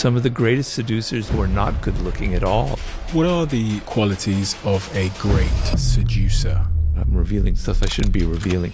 Some of the greatest seducers were not good looking at all. What are the qualities of a great seducer? I'm revealing stuff I shouldn't be revealing.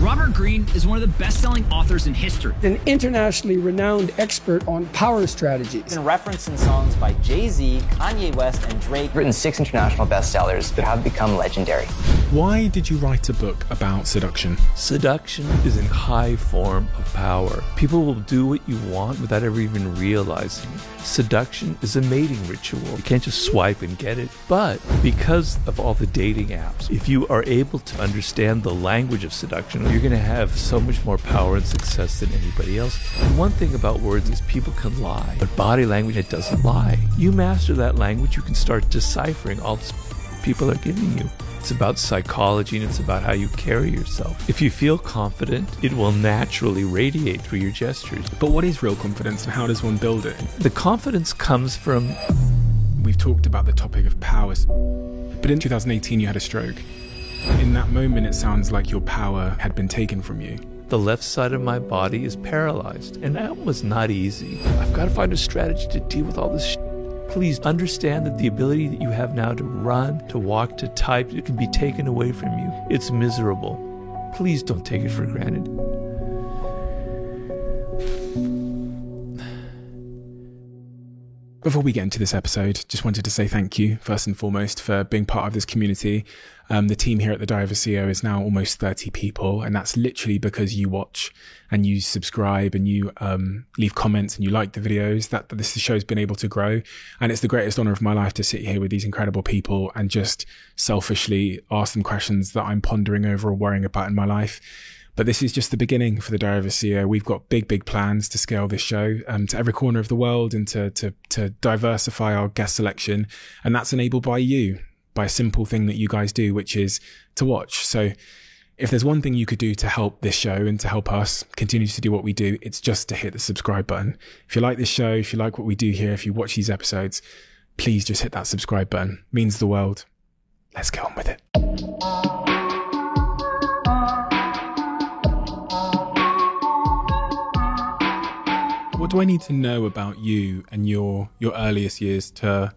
Robert Greene is one of the best selling authors in history. An internationally renowned expert on power strategies. Been referenced in songs by Jay Z, Kanye West, and Drake. Written six international bestsellers that have become legendary. Why did you write a book about seduction? Seduction is a high form of power. People will do what you want without ever even realizing it. Seduction is a mating ritual. You can't just swipe and get it. But because of all the dating apps, if you are able to understand the language of seduction, you're going to have so much more power and success than anybody else. And one thing about words is people can lie, but body language, it doesn't lie. You master that language, you can start deciphering all this people are giving you. It's about psychology and it's about how you carry yourself. If you feel confident, it will naturally radiate through your gestures. But what is real confidence and how does one build it? The confidence comes from. We've talked about the topic of powers, but in 2018 you had a stroke. In that moment, it sounds like your power had been taken from you. The left side of my body is paralyzed, and that was not easy. I've got to find a strategy to deal with all this. Please understand that the ability that you have now to run, to walk, to type, it can be taken away from you. It's miserable. Please don't take it for granted. Before we get into this episode, just wanted to say thank you, first and foremost, for being part of this community. Um, the team here at the of CEO is now almost 30 people, and that's literally because you watch and you subscribe and you um, leave comments and you like the videos. That this show's been able to grow, and it's the greatest honor of my life to sit here with these incredible people and just selfishly ask them questions that I'm pondering over or worrying about in my life. But this is just the beginning for the Diary of a CEO. We've got big, big plans to scale this show um, to every corner of the world and to, to, to diversify our guest selection. And that's enabled by you, by a simple thing that you guys do, which is to watch. So if there's one thing you could do to help this show and to help us continue to do what we do, it's just to hit the subscribe button. If you like this show, if you like what we do here, if you watch these episodes, please just hit that subscribe button. It means the world. Let's get on with it. What do I need to know about you and your your earliest years to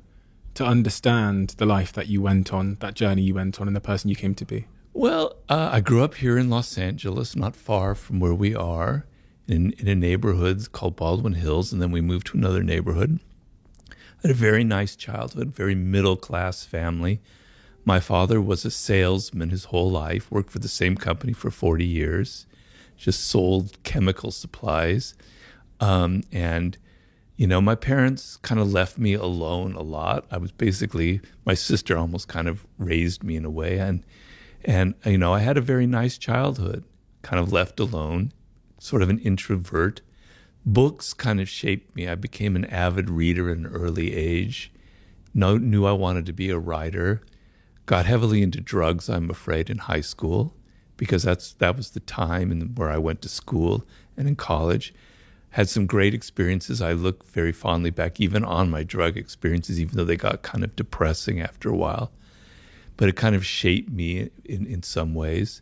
to understand the life that you went on, that journey you went on, and the person you came to be? Well, uh, I grew up here in Los Angeles, not far from where we are, in, in a neighborhood called Baldwin Hills, and then we moved to another neighborhood. I had a very nice childhood, very middle class family. My father was a salesman his whole life, worked for the same company for 40 years, just sold chemical supplies. Um, and, you know, my parents kind of left me alone a lot. I was basically, my sister almost kind of raised me in a way. And, and, you know, I had a very nice childhood, kind of left alone, sort of an introvert. Books kind of shaped me. I became an avid reader at an early age. No, knew I wanted to be a writer. Got heavily into drugs, I'm afraid, in high school because that's that was the time and where I went to school and in college had some great experiences. I look very fondly back, even on my drug experiences, even though they got kind of depressing after a while. But it kind of shaped me in, in some ways.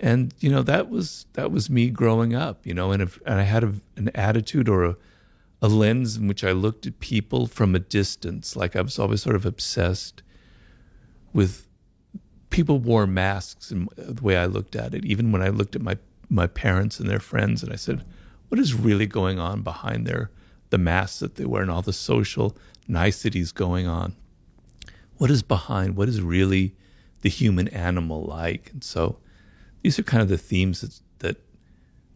And you know that was that was me growing up, you know, and, if, and I had a, an attitude or a, a lens in which I looked at people from a distance. Like I was always sort of obsessed with people wore masks and the way I looked at it. Even when I looked at my my parents and their friends, and I said, what is really going on behind their the masks that they wear and all the social niceties going on. What is behind? What is really the human animal like? And so these are kind of the themes that that,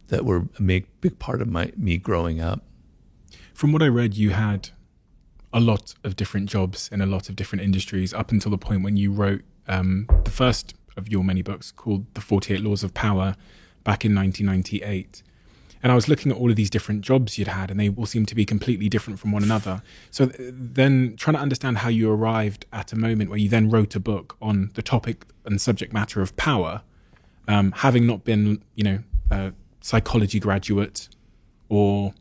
that were a big, big part of my me growing up. From what i read you had a lot of different jobs in a lot of different industries up until the point when you wrote um, the first of your many books called the 48 laws of power back in 1998 and I was looking at all of these different jobs you'd had, and they all seemed to be completely different from one another. So then, trying to understand how you arrived at a moment where you then wrote a book on the topic and subject matter of power, um, having not been, you know, a psychology graduate or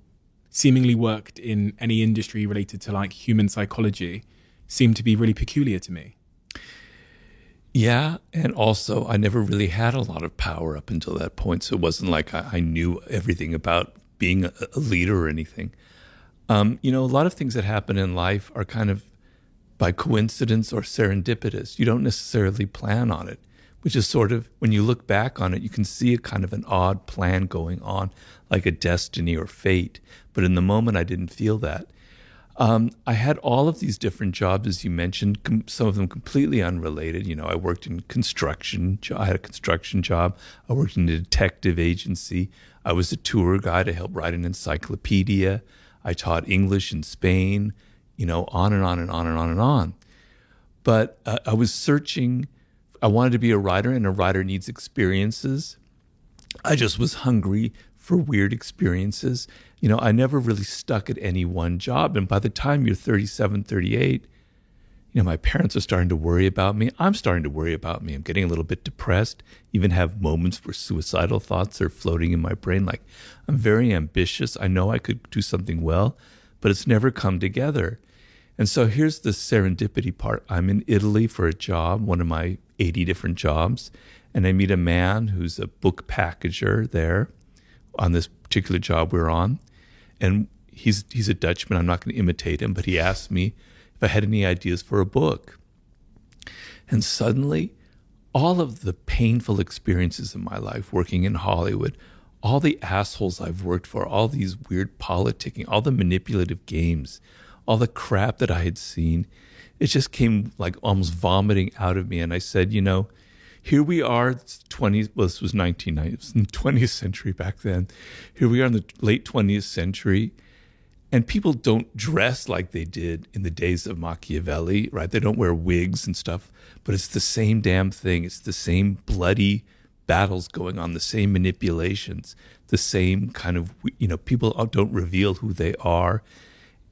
seemingly worked in any industry related to like human psychology, seemed to be really peculiar to me. Yeah, and also I never really had a lot of power up until that point, so it wasn't like I, I knew everything about being a, a, leader or anything. Um, you know, a lot of things that happen in life are kind of by coincidence or serendipitous. You don't necessarily plan on it, which is sort of, when you look back on it, you can see a kind of an odd plan going on, like a destiny or fate. But in the moment, I didn't feel that. Um, I had all of these different jobs, as you mentioned, com- some of them completely unrelated. You know, I worked in construction. I had a construction job. I worked in a detective agency. I was a tour guide. I helped write an encyclopedia. I taught English in Spain. You know, on and on and on and on and on. But uh, I was searching. I wanted to be a writer, and a writer needs experiences. I just was hungry for weird experiences. You know, I never really stuck at any one job. And by the time you're 37, 38, you know, my parents are starting to worry about me. I'm starting to worry about me. I'm getting a little bit depressed, even have moments where suicidal thoughts are floating in my brain. Like, I'm very ambitious. I know I could do something well, but it's never come together. And so here's the serendipity part. I'm in Italy for a job, one of my 80 different jobs, and I meet a man who's a book packager there on this particular job we are on, and he's he's a Dutchman. I'm not going to imitate him, but he asked me if I had any ideas for a book. And suddenly, all of the painful experiences in my life working in Hollywood, all the assholes I've worked for, all these weird politicking, all the manipulative games, all the crap that I had seen, it just came like almost vomiting out of me. And I said, you know, here we are, 20, well, this was 1990, it was the 20th century back then. Here we are in the late 20th century, and people don't dress like they did in the days of Machiavelli, right? They don't wear wigs and stuff, but it's the same damn thing. It's the same bloody battles going on, the same manipulations, the same kind of, you know, people don't reveal who they are.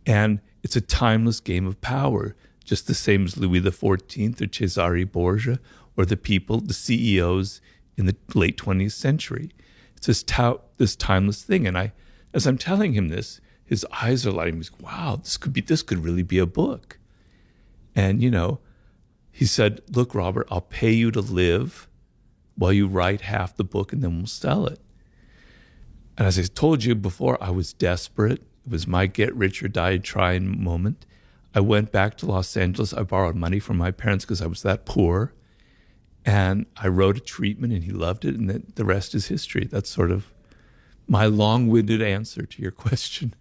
And it's a timeless game of power, just the same as Louis XIV or Cesare Borgia or the people, the CEOs in the late 20th century. It's this, this timeless thing. And I, as I'm telling him this, his eyes are lighting. He's, wow, this could be, this could really be a book. And, you know, he said, look, Robert, I'll pay you to live while you write half the book and then we'll sell it. And as I told you before, I was desperate. It was my get rich or die trying moment. I went back to Los Angeles. I borrowed money from my parents because I was that poor. And I wrote a treatment and he loved it. And the, the rest is history. That's sort of my long winded answer to your question.